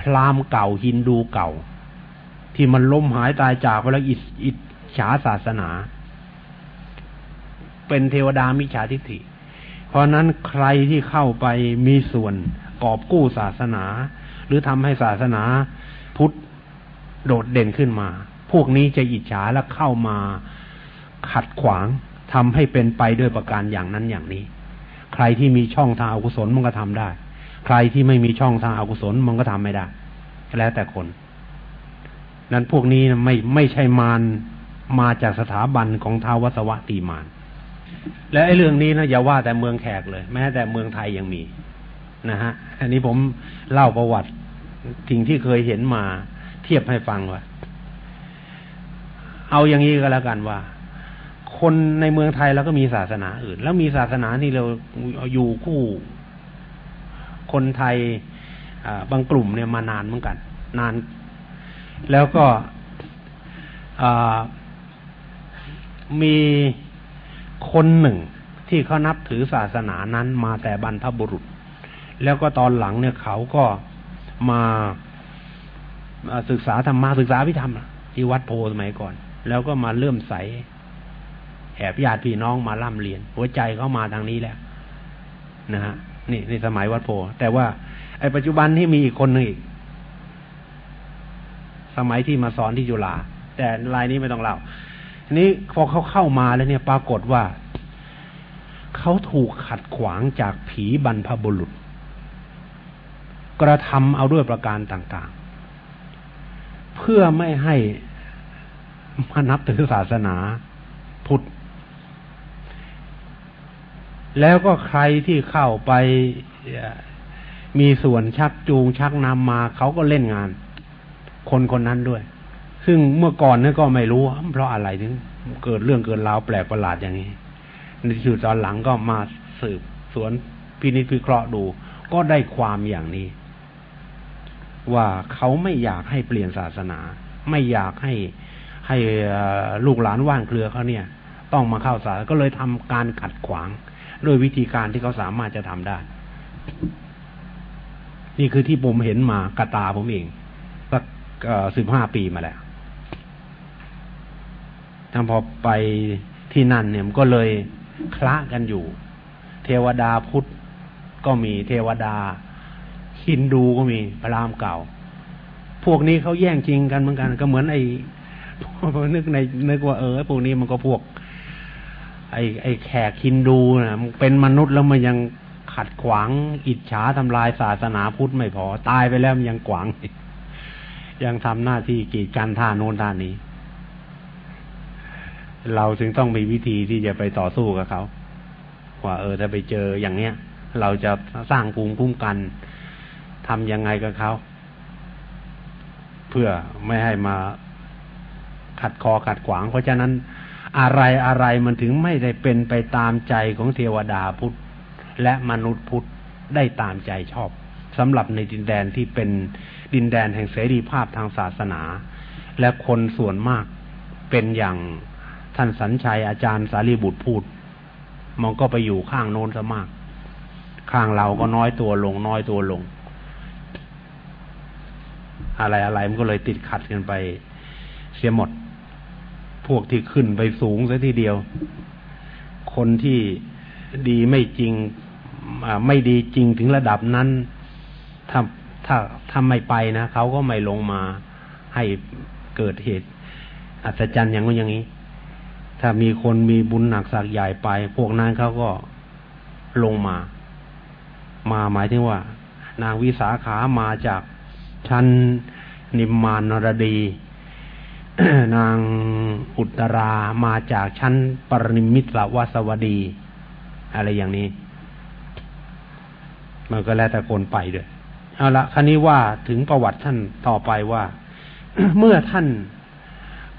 พราหมณ์เก่าฮินดูเก่า ที่มันล้มหายตายจากไปแล้วอิอิฉาศาสนา เป็นเทวดามิจฉาทิฏฐิ เพราะนั้นใครที่เข้าไปมีส่วนกอบกู้ศาสนา หรือทำให้ศาสนาพุทธโดดเด่นขึ้นมา พวกนี้จะอิจฉาและเข้ามาขัดขวางทำให้เป็นไปด้วยประการอย่างนั้นอย่างนี้ ใครที่มีช่องทางอกุศลมันก็ทำได้ ใครที่ไม่มีช่องทางอากุศลมันก็ทำไม่ได้ แล้วแต่คน นั้นพวกนี้ไม่ไม่ใช่มารมาจากสถาบันของท้าววสวะตีมารและไอ้เรื่องนี้นะอย่าว่าแต่เมืองแขกเลย แม้แต่เมืองไทยยังมีนะฮะ อันนี้ผมเล่าประวัติสิ่งที่เคยเห็นมาเทียบให้ฟังว่า เอาอย่างนี้ก็แล้วกันว่า คนในเมืองไทยแล้วก็มีศาสนาอื่น แล้วมีศาสนาที่เราอยู่คู่ คนไทยบางกลุ่มเนี่ยมานานเหมือนกัน นาน แล้วก็มีคนหนึ่งที่เขานับถือศาสนานั้นมาแต่บรรพบุรุษ แล้วก็ตอนหลังเนี่ยเขาก็มาศึกษาธรรมะศึกษาพิธรรมที่วัดโพสมัยก่อน แล้วก็มาเลื่อมใสแอบญาติพี่น้องมาล่ำเรียน หัวใจเขามาทางนี้แล้วนะฮะ นี่ในสมัยวัดโพแต่ว่าไอ้ปัจจุบันที่มีอีกคนหนึ่งอีก สมัยที่มาสอนที่จุฬาแต่รายนี้ไม่ต้องเล่าทีนี้พอเขาเข้ามาแล้วเนี่ยปรากฏว่าเขาถูกขัดขวางจากผีบรรพบุรุษ กระทำเอาด้วยประการต่างๆ เพื่อไม่ให้มานับถือศาสนาพุทธ แล้วก็ใครที่เข้าไปมีส่วนชักจูงชักนำมาเขาก็เล่นงาน คนคนนั้นด้วย ซึ่งเมื่อก่อนนี่ก็ไม่รู้ เพราะอะไรถึง เกิดเรื่องเกิดราวแปลกประหลาดอย่างนี้ในที่สุดตอนหลังก็มาสืบสวนพินิจพิเคราะห์ดู ก็ได้ความอย่างนี้ ว่าเขาไม่อยากให้เปลี่ยนศาสนา ไม่อยากให้ให้ลูกหลานว่านเครือเขาเนี่ย ต้องมาเข้าศาสนาก็เลยทำการขัดขวาง ด้วยวิธีการที่เขาสามารถจะทำได้ นี่คือที่ผมเห็นมากระตาผมเองสักสิบห้าปีมาแล้วถ้าพอไปที่นั่นเนี่ยมันก็เลยคละกันอยู่ เทวดาพุทธก็มีเทวดาฮินดูก็มีพระรามเก่า พวกนี้เขาแย่งจริงกันเหมือนกัน ก็เหมือนไอ้นึกในนึกว่าเออพวกนี้มันก็พวก ไอ้ไอ้แขกฮินดูนะมันเป็นมนุษย์แล้วมันยังขัดขวางอิจฉาทำลายศาสนาพุทธไม่พอ ตายไปแล้วมันยังขวาง ยังทำหน้าที่กีดกันท่าโน้นท่านี้ เราจึงต้องมีวิธีที่จะไปต่อสู้กับเขาว่าเออถ้าไปเจออย่างเนี้ย เราจะสร้างภูมิคุ้มกันทำยังไงกับเขา เพื่อไม่ให้มาขัดคอขัดขวาง เพราะฉะนั้น อะไรอะไรมันถึงไม่ได้เป็นไปตามใจของเทวดาพุทธ และมนุษย์พุทธได้ตามใจชอบสำหรับในดินแดนที่เป็นดินแดนแห่งเสรีภาพทางศาสนา และคนส่วนมากเป็นอย่างท่านสัญชัยอาจารย์สารีบุตรพูดมองก็ไปอยู่ข้างโน้นซะมาก ข้างเราก็น้อยตัวลง น้อยตัวลง อะไรอะไรมันก็เลยติดขัดกันไปเสียหมด วกที่ขึ้นไปสูงซะทีเดียว คนที่ดีไม่จริงไม่ดีจริงถึงระดับนั้น ถ้าถ้าถ้าไม่ไปนะเขาก็ไม่ลงมาให้เกิดเหตุ อัศจรรย์อย่างนี้อย่างนี้ ถ้ามีคนมีบุญหนักสักใหญ่ไป พวกนั้นเขาก็ลงมา มาหมายถึงว่า นางวิสาขามาจากชั้นนิมมานนรดี นางอุตรามาจากชั้นปรนิมิตรวสวดี อะไรอย่างนี้ มันก็แล้วแต่คนไปด้วยเอาละคันนี้ว่าถึงประวัติท่านต่อไปว่า เมื่อท่าน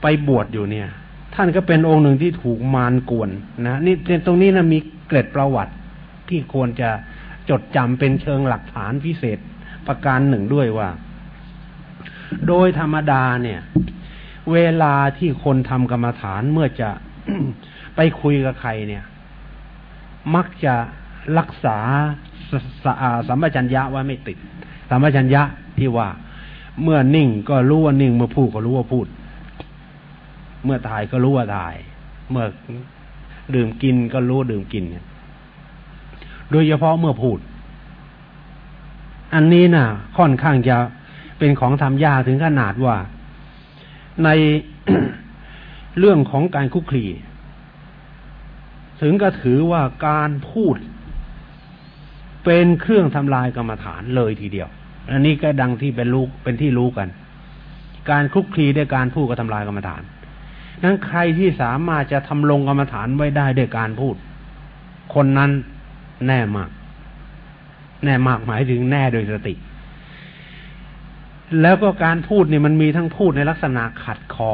ไปบวชอยู่เนี่ย ท่านก็เป็นองค์หนึ่งที่ถูกมารกวนนะนี่ตรงนี้นะมีเกร็ดประวัติที่ควรจะจดจำเป็นเชิงหลักฐานพิเศษประการหนึ่งด้วยว่า โดยธรรมดาเนี่ย เวลาที่คนทำกรรมฐานเมื่อจะไปคุยกับใครเนี่ย มักจะรักษาสัมปชัญญะไว้ไม่ติดสัมปชัญญะที่ว่า เมื่อนิ่งก็รู้ว่านิ่ง เมื่อพูดก็รู้ว่าพูด เมื่อถ่ายก็รู้ว่าถ่าย เมื่อดื่มกินก็รู้ดื่มกินเนี่ยโดยเฉพาะเมื่อพูด อันนี้นะ่ะ ค่อนข้างจะเป็นของทำยากถึงขนาดว่า ในเรื่องของการคุกคีถึงก็ถือว่าการพูด เป็นเครื่องทำลายกรรมฐานเลยทีเดียว อันนี้ก็ดังที่เป็นลูกเป็นที่รู้กัน การคุกคีด้วยการพูดก็ทำลายกรรมฐาน นั้นใครที่สามารถจะทำลงกรรมฐานไว้ได้ด้วยการพูด คนนั้นแน่มาก แน่มากหมายถึงแน่โดยสติ แล้วก็การพูดเนี่ยมันมีทั้งพูดในลักษณะขัดคอ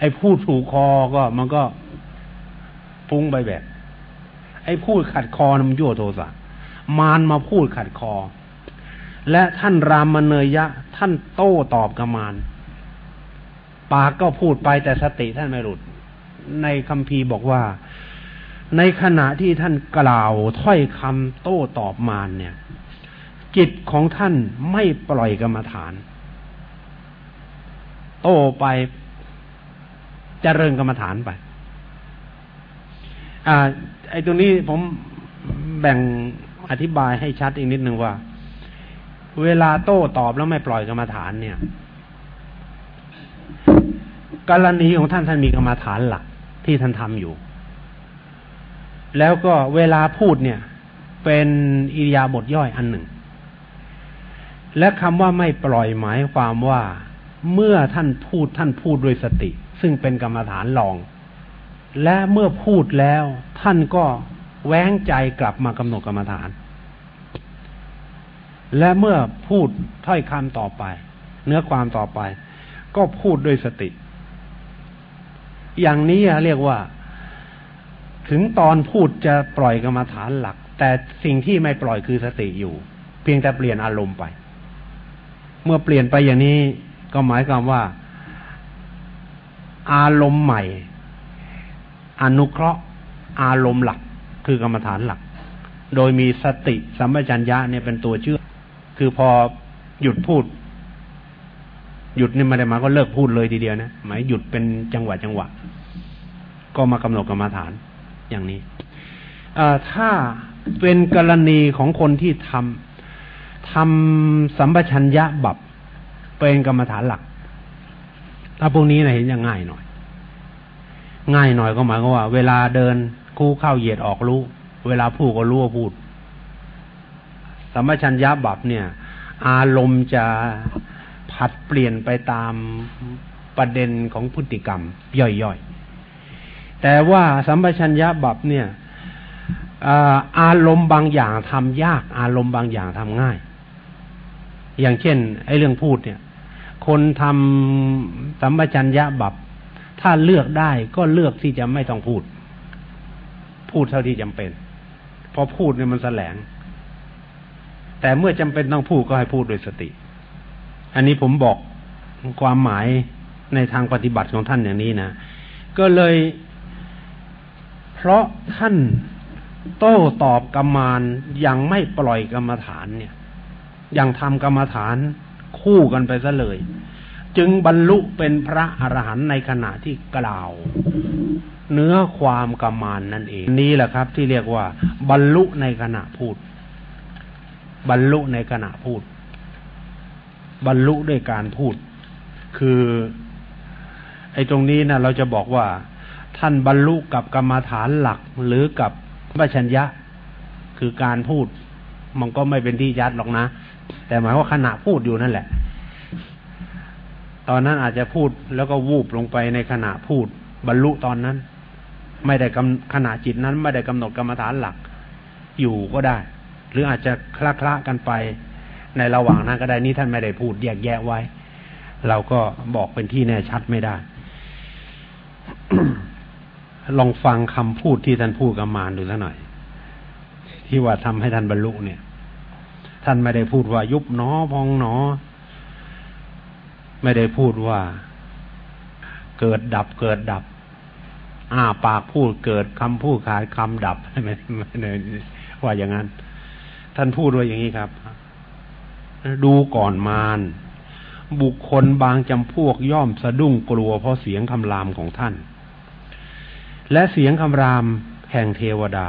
ไอ้พูดถูกคอก็มันก็ฟุ้งไปแบบ ไอ้พูดขัดคอมันยั่วโทสะมารมาพูดขัดคอ และท่านรามเนยยะ ท่านโต้ตอบกับมารปากก็พูดไปแต่สติท่านไม่หลุด ในคำพีบอกว่า ในขณะที่ท่านกล่าวถ้อยคำโต้ตอบมารเนี่ย จิตของท่านไม่ปล่อยกรรมฐาน โต้ไปจเจริญกรรมฐานไป อ่า ไอ้ตรงนี้ผมแบ่งอธิบายให้ชัดอีกนิดหนึ่งว่า เวลาโต้ตอบแล้วไม่ปล่อยกรรมฐานเนี่ยกรณีของท่านท่านมีกรรมฐานหลักที่ท่านทำอยู่ แล้วก็เวลาพูดเนี่ย เป็นอิริยาบถย่อยอันหนึ่ง และคำว่าไม่ปล่อยหมายความว่า เมื่อท่านพูดท่านพูดด้วยสติ ซึ่งเป็นกรรมฐานรอง และเมื่อพูดแล้วท่านก็แว้งใจกลับมากำหนดกรรมฐาน และเมื่อพูดถ้อยคำต่อไป เนื้อความต่อไป ก็พูดด้วยสติ อย่างนี้เรียกว่า ถึงตอนพูดจะปล่อยกรรมฐานหลัก แต่สิ่งที่ไม่ปล่อยคือสติอยู่ เพียงแต่เปลี่ยนอารมณ์ไป เมื่อเปลี่ยนไปอย่างนี้ ก็หมายความว่า อารมณ์ใหม่ อนุเคราะห์ อารมณ์หลักคือกรรมฐานหลัก โดยมีสติสัมปชัญญะเนี่ยเป็นตัวเชื่อ คือพอหยุดพูด หยุดนี่ไม่ได้มาก็เลิกพูดเลยทีเดียวนะหมายหยุดเป็นจังหวะจังหวะ ก็มากำหนดกรรมฐานอย่างนี้ถ้าเป็นกรณีของคนที่ทำทำสัมปชัญญะบับ เป็นกรรมฐานหลัก ถ้าพวกนี้นะเห็นยังง่ายหน่อย ง่ายหน่อยก็หมายความว่า เวลาเดินคู่เข้าเหยียดออกรู้ เวลาพูดก็รู้ว่าพูดสัมปชัญญะบับเนี่ย อารมณ์จะผัดเปลี่ยนไปตามประเด็นของพฤติกรรม ย่อยๆ แต่ว่าสัมปชัญญะบับเนี่ยอารมณ์บางอย่างทำยาก อารมณ์บางอย่างทำง่าย อย่างเช่น ไอ้เรื่องพูดเนี่ย คนทำสัมปชัญญะบับ ถ้าเลือกได้ก็เลือกที่จะไม่ต้องพูด พูดเท่าที่จำเป็น พอพูดเนี่ยมันแสลง แต่เมื่อจำเป็นต้องพูดก็ให้พูดโดยสติ อันนี้ผมบอกความหมายในทางปฏิบัติของท่านอย่างนี้นะ ก็เลย เพราะท่านโต้ตอบกรรมานยังไม่ปล่อยกรรมฐานเนี่ย ยังทำกรรมฐาน คู่กันไปซะเลย จึงบรรลุเป็นพระอรหันต์ในขณะที่กล่าว เนื้อความกมานนั่นเอง นี้แหละครับ ที่เรียกว่า บรรลุในขณะพูด บรรลุในขณะพูด บรรลุด้วยการพูด คือ ไอ้ตรงนี้นะเราจะบอกว่า ท่านบรรลุกับกรรมฐานหลักหรือกับวัชัญญะคือการพูดมันก็ไม่เป็นที่ยัดหรอกนะ แต่หมายว่าขณะพูดอยู่นั่นแหละ ตอนนั้นอาจจะพูดแล้วก็วูบลงไปในขณะพูด บรรลุตอนนั้น ไม่ได้กำขณะจิตนั้น ไม่ได้กำหนดกรรมฐานหลัก อยู่ก็ได้ หรืออาจจะคละคละกันไป ในระหว่างนั้นก็ได้นี่ท่านไม่ได้พูดแยกแยะไว้ เราก็บอกเป็นที่แน่ชัดไม่ได้ลองฟังคำพูดที่ท่านพูดกับมารดูสักหน่อย ที่ว่าทำให้ท่านบรรลุเนี่ย ท่านไม่ได้พูดว่ายุบหนอพองหนอ ไม่ได้พูดว่า เกิดดับเกิดดับ อ้าปากพูดเกิดคำพูดขาดคำดับไม่ไม่ได้ว่าอย่างนั้น ท่านพูดว่าอย่างนี้ครับ ดูก่อนมารบุคคลบางจำพวกย่อมสะดุ้งกลัวเพราะเสียงคำรามของท่าน และเสียงคำรามแห่งเทวดา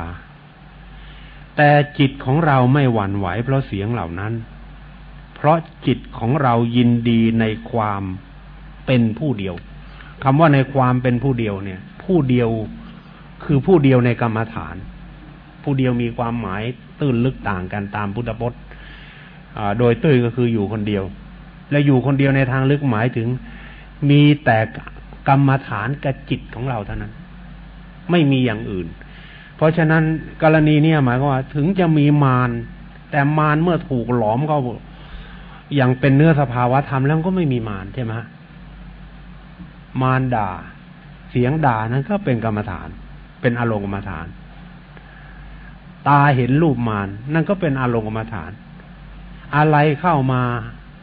แต่จิตของเราไม่หวั่นไหวเพราะเสียงเหล่านั้น เพราะจิตของเรายินดีในความเป็นผู้เดียวคำว่าในความเป็นผู้เดียวเนี่ย ผู้เดียวคือผู้เดียวในกรรมฐาน ผู้เดียวมีความหมายตื้นลึกต่างกันตามพุทธพจน์โดยตื้นก็คืออยู่คนเดียว และอยู่คนเดียวในทางลึกหมายถึงมีแต่กรรมฐานกับจิตของเราเท่านั้น ไม่มีอย่างอื่น เพราะฉะนั้นกรณีเนี่ยหมายว่า ถึงจะมีมารแต่มารเมื่อถูกหลอมเขาอย่างเป็นเนื้อสภาวะธรรมแล้วก็ไม่มีมารใช่ไหมมารด่า เสียงด่านั้นก็เป็นกรรมฐาน เป็นอารมณ์กรรมฐาน ตาเห็นรูปมารนั่นก็เป็นอารมณ์กรรมฐาน อะไรเข้ามา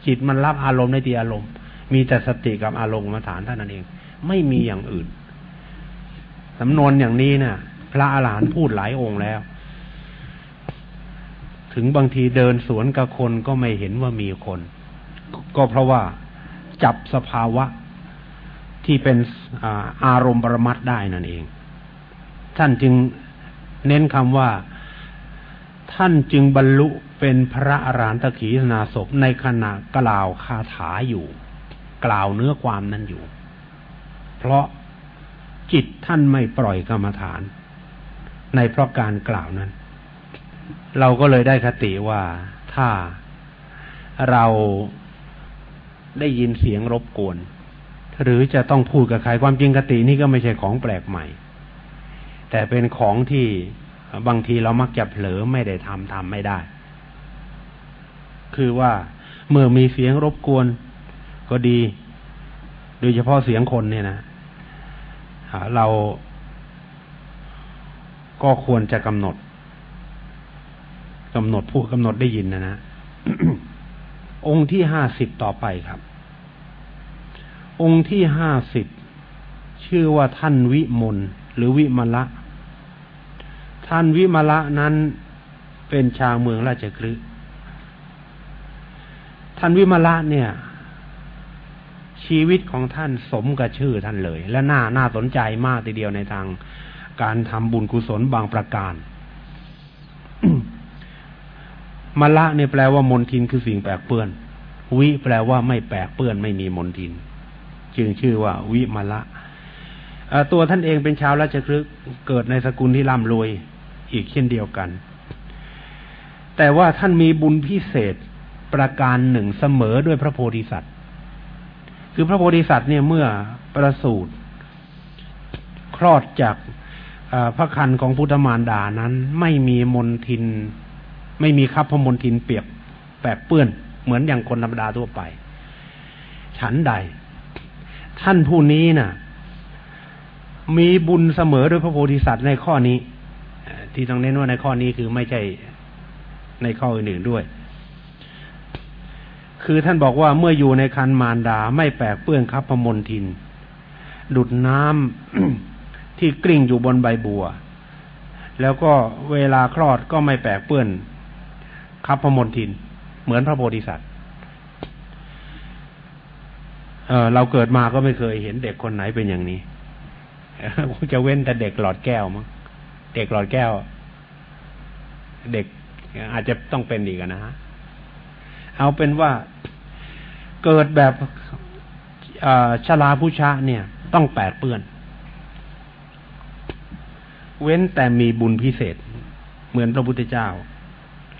จิตมันรับอารมณ์ในตีอารมณ์ มีแต่สติกับอารมณ์กรรมฐานเท่านั้นเอง ไม่มีอย่างอื่นสำนวนอย่างนี้เนะ่ะ พระอาหารหันต์พูดหลายองค์แล้ว ถึงบางทีเดินสวนกับคนก็ไม่เห็นว่ามีคน ก็เพราะว่าจับสภาวะที่เป็นอารมณ์ประมัดได้นั่นเอง ท่านจึงเน้นคำว่า ท่านจึงบรรลุเป็นพระอรหันตขีนาศพในขณะกล่าวคาถาอยู่ กล่าวเนื้อความนั้นอยู่ เพราะจิตท่านไม่ปล่อยกรรมฐาน ในเพราะการกล่าวนั้น เราก็เลยได้คติว่าถ้าเราได้ยินเสียงรบกวน หรือจะต้องพูดกับใครความจริงกตินี่ก็ไม่ใช่ของแปลกใหม่ แต่เป็นของที่บางทีเรามักจะเผลอไม่ได้ทำทำไม่ได้ คือว่าเมื่อมีเสียงรบกวนก็ดี โดยเฉพาะเสียงคนเนี่ยนะเรา ก็ควรจะกำหนดกำหนดผู้กำหนดได้ยินนะนะ องค์ที่ห้าสิบต่อไปครับ องค์ที่ห้าสิบชื่อว่าท่านวิมลหรือวิมละ ท่านวิมละนั้นเป็นชาวเมืองราชกฤห์ท่านวิมละเนี่ย ชีวิตของท่านสมกับชื่อท่านเลย และน่าน่าสนใจมากทีเดียวในทาง การทำบุญกุศลบางประการมละเนี่ยแปลว่ามนทินคือสิ่งแปลกเปื้อน วิแปลว่าไม่แปลกเปื้อนไม่มีมนทิน จึงชื่อว่า วิมละตัวท่านเองเป็นชาวราชคลึกเกิดในสกุลที่ร่ำรวยอีกเช่นเดียวกัน แต่ว่าท่านมีบุญพิเศษประการหนึ่งเสมอด้วยพระโพธิสัตว์ คือพระโพธิสัตว์เนี่ยเมื่อประสูติคลอดจาก พระคันของพุทธมารดานั้น ไม่มีมนทิน ไม่มีคับพมนทินเปียกแปบเปื้อนเหมือนอย่างคนธรรมดาทั่วไป ฉันใด ท่านผู้นี้นะ่ะ มีบุญเสมอด้วยพระโพธิสัตว์ในข้อนี้ ที่ต้องเน้นว่าในข้อนี้คือไม่ใช่ในข้ออื่นๆด้วย คือท่านบอกว่าเมื่ออยู่ในคันมารดาไม่แปลกเปื้อนครับพมลทิน ดุดน้ำ ที่กลิ้งอยู่บนใบบัว แล้วก็เวลาคลอดก็ไม่แปกเปื้อนคับพมลทิน เหมือนพระโพธิสัตว์เออเราเกิดมาก็ไม่เคยเห็นเด็กคนไหนเป็นอย่างนี้จะเว้นแต่เด็กหลอดแก้วมั้งเด็กหลอดแก้ว เด็กอาจจะต้องเป็นอีกันนะฮะเอาเป็นว่าเกิดแบบชลาผู้ชาเนี่ย ต้องแปดเปื้อน เว้นแต่มีบุญพิเศษ เหมือนพระพุทธเจ้า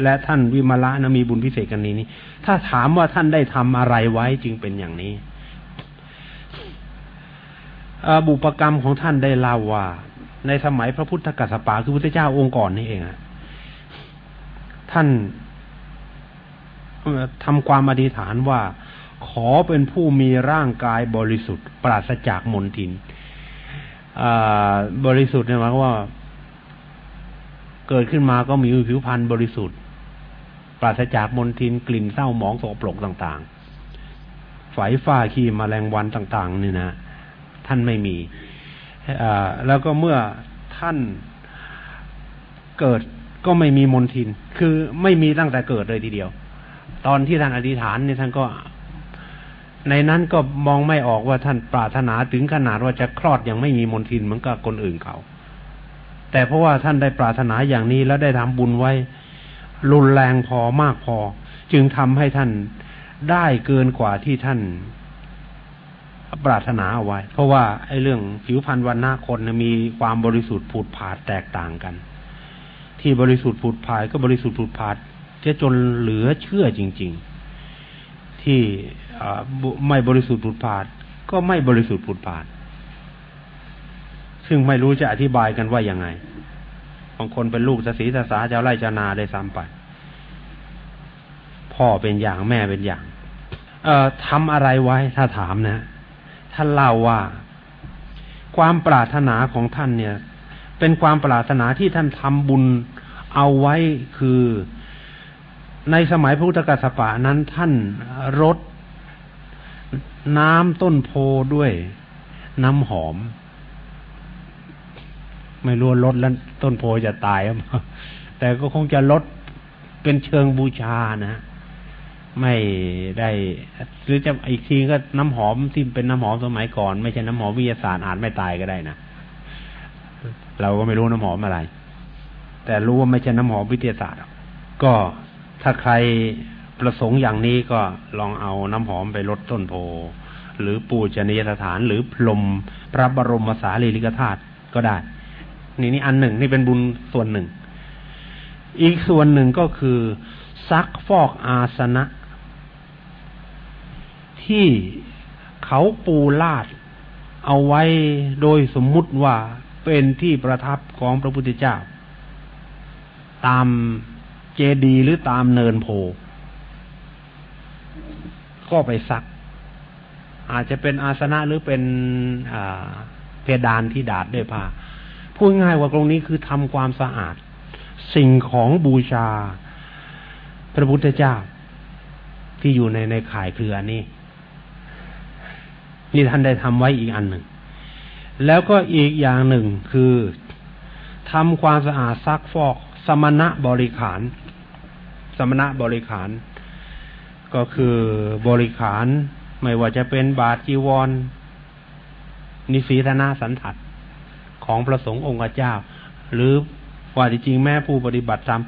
และท่านวิมละนะมีบุญพิเศษกันนี้นี้ถ้าถามว่าท่านได้ทำอะไรไว้จึงเป็นอย่างนี้บุปกรรมของท่านได้เล่าว่า ในสมัยพระพุทธกัสสปะคือพุทธเจ้าองค์ก่อนนี่เองท่านทำความอธิษฐานว่า ขอเป็นผู้มีร่างกายบริสุทธิ์ ปราศจากมลทิน บริสุทธิ์เนี่ยหมายว่า เกิดขึ้นมาก็มีผิวพรรณบริสุทธิ์ ปราศจากมลทินกลิ่นเศร้าหมองโสโปรกต่างๆ ไฝฝ้าขี้มแมลงวันต่าง ๆ นี่นะ ท่านไม่มีแล้วก็เมื่อท่านเกิดก็ไม่มีมนทิน คือไม่มีตั้งแต่เกิดเลยทีเดียว ตอนที่ท่านอธิษฐานเนี่ยท่านก็ ในนั้นก็มองไม่ออกว่าท่านปรารถนาถึงขนาดว่าจะคลอดอย่างไม่มีมนทินเหมือนกับคนอื่นเขาแต่เพราะว่าท่านได้ปรารถนาอย่างนี้แล้วได้ทำบุญไว้ รุนแรงพอมากพอ จึงทำให้ท่านได้เกินกว่าที่ท่าน ปรารถนาเอาไว้ เพราะว่าไอ้เรื่องผิวพรรณวันหน้าคนมีความบริสุทธิ์ผุดผาดแตกต่างกัน ที่บริสุทธิ์ผุดผาดก็บริสุทธิ์ผุดผาดจะจนเหลือเชื่อจริง ๆ ที่ ไม่บริสุทธิ์ผุดผาด ก็ไม่บริสุทธิ์ผุดผาด ซึ่งไม่รู้จะอธิบายกันว่ายังไงบางคนเป็นลูกสศีสสาเจ้าไร่จนาได้ซ้ำไปพ่อเป็นอย่างแม่เป็นอย่าง เอ่อทำอะไรไว้ถ้าถามนะท่านเล่าว่าความปรารถนาของท่านเนี่ย เป็นความปรารถนาที่ท่านทำบุญเอาไว้คือในสมัยพุทธกาสปะนั้นท่านรด น้ำต้นโพด้วย น้ำหอม ไม่รู้ลดแล้วต้นโพจะตายแต่ก็คงจะลดเป็นเชิงบูชานะไม่ได้ หรือจะอีกทีก็น้ำหอมที่เป็นน้ำหอมสมัยก่อน ไม่ใช่น้ำหอมวิทยาศาสตร์อาจไม่ตายก็ได้นะเราก็ไม่รู้น้ำหอมอะไร แต่รู้ว่าไม่ใช่น้ำหอมวิทยาศาสตร์ก็ถ้าใคร ประสงค์อย่างนี้ก็ลองเอาน้ำหอมไปลดต้นโพ หรือปูจนียสถาน หรือพรมพระบรมสารีริกธาตุก็ได้ นี่นี่อันหนึ่งนี่เป็นบุญส่วนหนึ่ง อีกส่วนหนึ่งก็คือ ซักฟอกอาสนะ ที่เขาปูลาดเอาไว้โดยสมมุติว่าเป็นที่ประทับของพระพุทธเจ้า ตามเจดีหรือตามเนินโพ ก็ไปซัก อาจจะเป็นอาสนะหรือเป็นเพดานที่ดาดด้วยผ้าพูดง่ายว่าตรงนี้คือทำความสะอาด สิ่งของบูชา พระพุทธเจ้า ที่อยู่ในในข่ายเครือนี้นี่ท่านได้ทำไว้อีกอันหนึ่ง แล้วก็อีกอย่างหนึ่งคือทำความสะอาดซักฟอก สมณะบริขาร สมณะบริขาร ก็คือบริขารไม่ว่าจะเป็นบาทจีวร นิสีธนาสันถัดของพระสงฆ์องค์เจ้า หรือว่าจริงแม่ผู้ปฏิบัติธรรม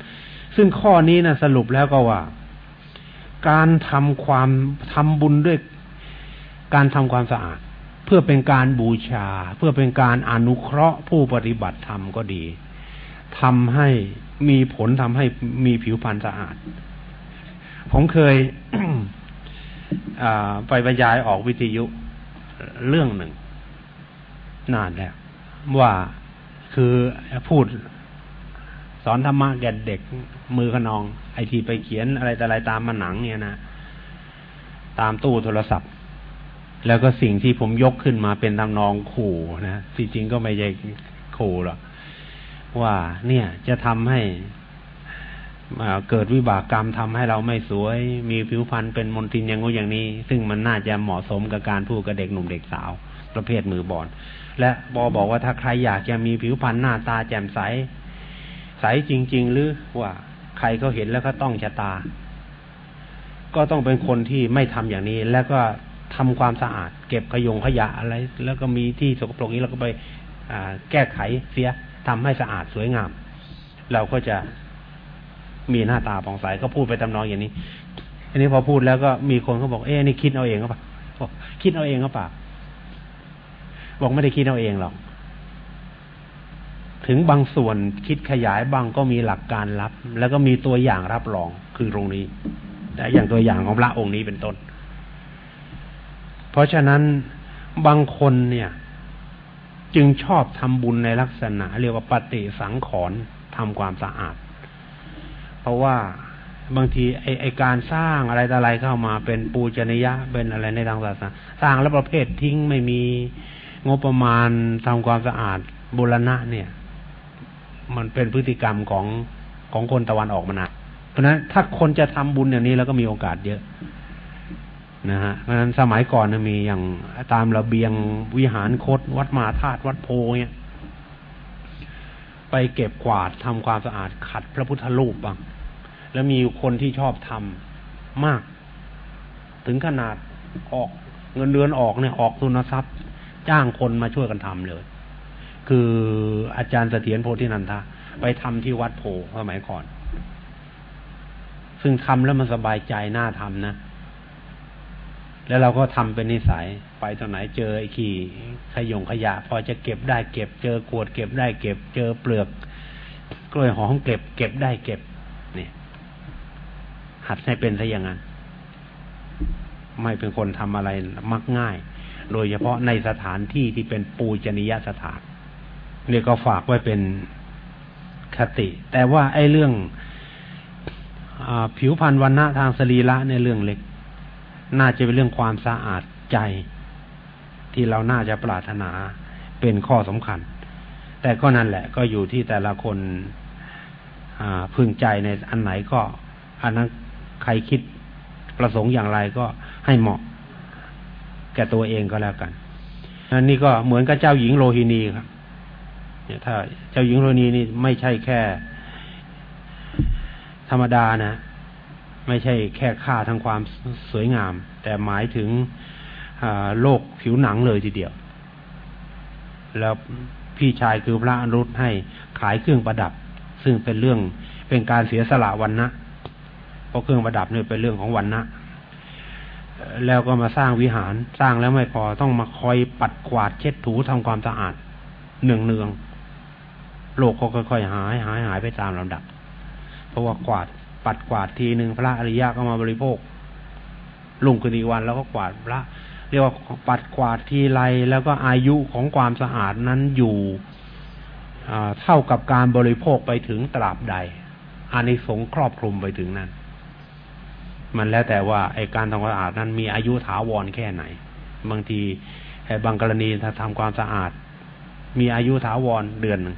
ซึ่งข้อนี้นะสรุปแล้วก็ว่า การทำความทำบุญด้วยการทำความสะอาด เพื่อเป็นการบูชา เพื่อเป็นการอนุเคราะห์ผู้ปฏิบัติธรรมก็ดีทำให้มีผลทำให้มีผิวพรรณสะอาด ผมเคยไปบรรยายออกวิทยุเรื่องหนึ่ง นานแล้ว ว่าคือพูดสอนธรรมะแก่เด็กมือขนอง ไอทีไปเขียนอะไรแต่อะไรตามมาหนังเนี่ยนะ ตามตู้โทรศัพท์ แล้วก็สิ่งที่ผมยกขึ้นมาเป็นทำนองขู่นะที่จริงก็ไม่ใช่ขู่หรอกว่าเนี่ยจะทำให้ เกิดวิบากกรรมทำให้เราไม่สวย มีผิวพรรณเป็นมลทินอย่างงูอย่างนี้ ซึ่งมันน่าจะเหมาะสมกับการพูดกับเด็กหนุ่มเด็กสาว ประเภทมือบอลและบอบอกว่าถ้าใครอยากจะมีผิวพรรณหน้าตาแจ่มใส ใสจริง ๆ หรือว่าใครเขาเห็นแล้วก็ต้องชะตา ก็ต้องเป็นคนที่ไม่ทำอย่างนี้ แล้วก็ทำความสะอาด เก็บขยงขยะอะไร แล้วก็มีที่สกปรกนี้เราก็ไปแก้ไขเสียทำให้สะอาดสวยงาม เราก็จะ มีหน้าตาผ่องใสก็พูดไปตำนองอย่างนี้ อันนี้พอพูดแล้วก็มีคนเขาบอกเอ๊ะนี่คิดเอาเองก็ปล่าคิดเอาเองก็ปล่าบอกไม่ได้คิดเอาเองหรอก ถึงบางส่วนคิดขยายบางก็มีหลักการรับ แล้วก็มีตัวอย่างรับรองคือตรงนี้แต่อย่างตัวอย่างของพระองค์นี้เป็นต้น เพราะฉะนั้นบางคนเนี่ย จึงชอบทำบุญในลักษณะ เรียกว่าปฏิสังขรณ์ทำความสะอาด เพราะว่าบางทีไอไอการสร้างอะไรต่อะไรเข้ามาเป็นปูจนิยะเป็นอะไรในทางศาสนาสร้างแล้วประเภททิ้งไม่มีงบประมาณทำความสะอาดบุรณะเนี่ย มันเป็นพฤติกรรมของของคนตะวันออกมานะเพราะฉะนั้นถ้าคนจะทำบุญอย่างนี้แล้วก็มีโอกาสเยอะนะฮะเพราะฉะนั้นสมัยก่อนมีอย่างตามระเบียงวิหารคดวัดมาธาตุวัดโพเนี่ยไปเก็บกวาดทำความสะอาดขัดพระพุทธรูปบ้าง แล้วมีคนที่ชอบทำมาก ถึงขนาดออกเงินเดือนออกเนี่ยออกทุนทรัพย์ จ้างคนมาช่วยกันทำเลย คืออาจารย์เสถียรโพธินันทาไปทำที่วัดโพสมัยก่อน ซึ่งทำแล้วมันสบายใจน่าทำนะแล้วเราก็ทำเป็นนิสัยไปตรงไหนเจอไอ้ขี้ขยงขยะ พอจะเก็บได้เก็บ เจอขวดเก็บได้เก็บ เจอเปลือกกล้วยหอมเก็บ เก็บได้เก็บ หัดให้เป็นซะอย่างนั้น ไม่เป็นคนทำอะไรมักง่าย โดยเฉพาะในสถานที่ที่เป็นปูจนิยสถานเนี่ก็ฝากไว้เป็นคติ แต่ว่าไอ้เรื่องอผิวพรรณวันณะทางสรีระในเรื่องเล็ก น่าจะเป็นเรื่องความสะอาดใจ ที่เราน่าจะปรารถนาเป็นข้อสำคัญ แต่ก็นั่นแหละ ก็อยู่ที่แต่ละคนพึงใจในอันไหนก็อันนั้น ใครคิดประสงค์อย่างไรก็ให้เหมาะ แก่ตัวเองก็แล้วกันอันนี้ก็เหมือนกับเจ้าหญิงโลหินีครับเนี่ยถ้าเจ้าหญิงโรนีนี่ไม่ใช่แค่ ธรรมดานะ ไม่ใช่แค่ค่าทางความสวยงาม แต่หมายถึงโลกผิวหนังเลยทีเดียว แล้วพี่ชายคือพระอนุรุตให้ขายเครื่องประดับ ซึ่งเป็นเรื่องเป็นการเสียสละวันนะ เพราะเครื่องประดับเนี่ยเป็นเรื่องของวันนะแล้วก็มาสร้างวิหารสร้างแล้วไม่พอต้องมาคอยปัดกวาดเช็ดถูทำความสะอาดเนืองเนืองโลกก็ค่อยๆหายหายหายไปตามลำดับ เพราะว่ากวาดปัดกวาดทีหนึ่งพระอริยะก็มาบริโภคลุงคืนอีวันแล้วก็กวาดพระ เรียกว่าปัดกวาดทีไรแล้วก็อายุของความสะอาดนั้นอยู่เท่ากับการบริโภคไปถึงตราบใดอานิสงส์ครอบคลุมไปถึงนั้น มันแล้วแต่ว่าไอการทำความสะอาดนั้นมีอายุถาวรแค่ไหน บางทีบางกรณีถ้าทำความสะอาด มีอายุถาวรเดือนหนึ่ง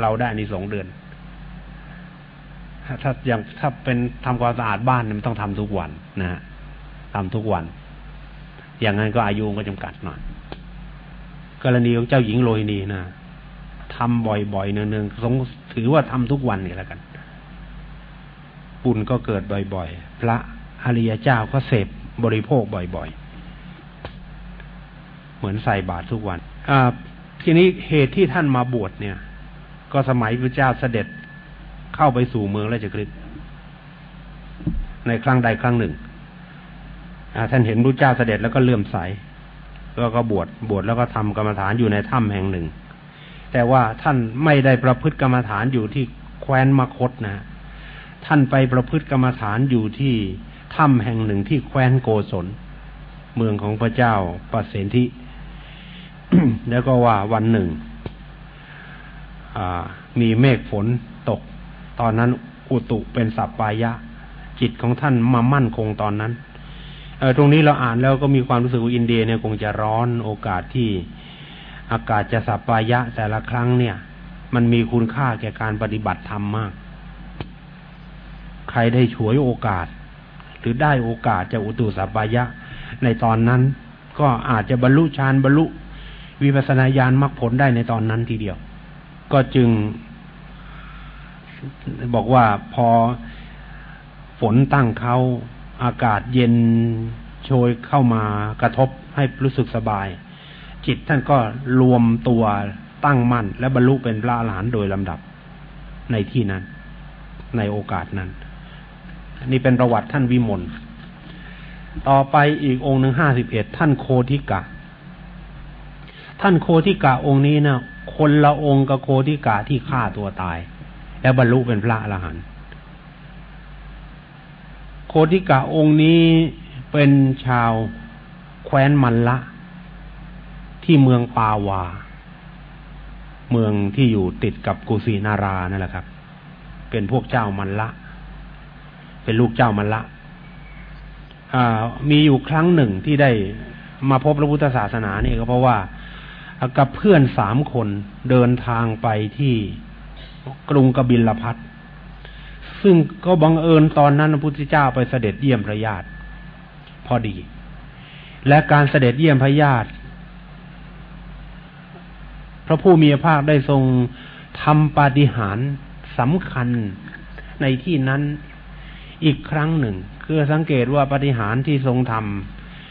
เราได้ในสองเดือน ถ้าอย่างถ้าเป็นทำความสะอาดบ้านมันต้องทำทุกวันนะฮะทำทุกวัน อย่างนั้นก็อายุก็จำกัดหน่อยกรณีของเจ้าหญิงโรยนีนะทำบ่อยๆเนืองๆสงถือว่าทำทุกวันนี่แล้วกัน ปุญก็เกิดบ่อยๆ พระอริยเจ้าก็เสพบริโภคบ่อยๆ เหมือนใส่บาตรทุกวันทีนี้เหตุที่ท่านมาบวชเนี่ย ก็สมัยพระเจ้าเสด็จเข้าไปสู่เมืองราชกฤห์ในครั้งใดครั้งหนึ่งท่านเห็นพระเจ้าเสด็จแล้วก็เลื่อมใสแล้วก็บวชบวชแล้วก็ทำกรรมฐานอยู่ในถ้ำแห่งหนึ่ง แต่ว่าท่านไม่ได้ประพฤติกรรมฐานอยู่ที่แคว้นมคตนะ ท่านไปประพฤติกรรมฐานอยู่ที่ถ้ำแห่งหนึ่งที่แคว้นโกศล เมืองของพระเจ้าปเสนทิแล้วก็ว่าวันหนึ่งมีเมฆฝนตก ตอนนั้นอุตุเป็นสัปปายะ จิตของท่านมามั่นคงตอนนั้นตรงนี้เราอ่านแล้วก็มีความรู้สึกว่าอินเดียเนี่ยคงจะร้อนโอกาสที่อากาศจะสัปปายะแต่ละครั้งเนี่ย มันมีคุณค่าแก่การปฏิบัติธรรมมาก ใครได้ฉวยโอกาส หรือได้โอกาสจากอุตุสัปายะ ในตอนนั้น ก็อาจจะบรรลุฌานบรรลุวิปัสสนาญาณมรรคผลได้ในตอนนั้นทีเดียว ก็จึง บอกว่าพอฝนตั้งเขาอากาศเย็นโชยเข้ามากระทบให้รู้สึกสบาย จิตท่านก็รวมตัวตั้งมั่น และบรรลุเป็นพระอรหันต์โดยลำดับในที่นั้น ในโอกาสนั้น นี่เป็นประวัติท่านวิมลต่อไปอีกองค์หนึ่งห้าสิบเอ็ดท่านโคทิกะ ท่านโคทิกะองค์นี้นะคนละองค์กับโคติกาที่ฆ่าตัวตาย แล้วบรรลุเป็นพระอรหันต์โคติกาองค์นี้เป็นชาวแคว้นมันละ ที่เมืองปาวา เมืองที่อยู่ติดกับกุสินารานั่นแหละครับ เป็นพวกเจ้ามันละ เป็นลูกเจ้ามันละมีอยู่ครั้งหนึ่งที่ได้มาพบพระพุทธศาสนาเนี่ยก็เพราะว่ากับเพื่อนสามคนเดินทางไปที่กรุงกบิลพัทซึ่งก็บังเอิญตอนนั้นพระพุทธเจ้าไปเสด็จเยี่ยมพระญาติพอดี และการเสด็จเยี่ยมพระญาติพระผู้มีพระภาคได้ทรงทำปาฏิหาริย์สำคัญในที่นั้น อีกครั้งหนึ่ง คือสังเกตว่าปฏิหารที่ทรงท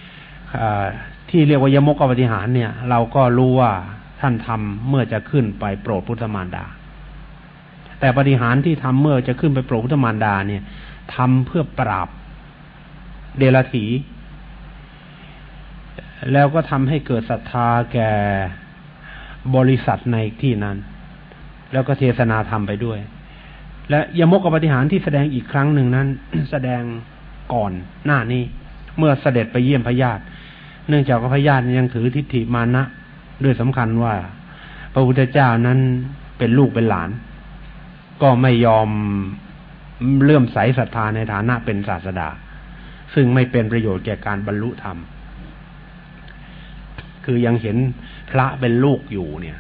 ำที่เรียกว่ายมกปฏิหารเนี่ย เราก็รู้ว่าท่านทำเมื่อจะขึ้นไปโปรดพุทธมารดา แต่ปฏิหารที่ทำเมื่อจะขึ้นไปโปรดพุทธมารดาเนี่ยทำเพื่อปราบเดลถีแล้วก็ทำให้เกิดศรัทธาแก่บริษัทในที่นั้น แล้วก็เทศนาธรรมไปด้วย และยมกปฏิหารที่แสดงอีกครั้งหนึ่งนั้น แสดงก่อนหน้านี้ เมื่อเสด็จไปเยี่ยมพญาติเนื่องจากว่าพญาติยังถือทิฏฐิมานะด้วยสำคัญว่า พระพุทธเจ้านั้นเป็นลูกเป็นหลาน ก็ไม่ยอมเลื่อมใสศรัทธาในฐานะเป็นศาสดา ซึ่งไม่เป็นประโยชน์แก่การบรรลุธรรม คือยังเห็นพระเป็นลูกอยู่เนี่ย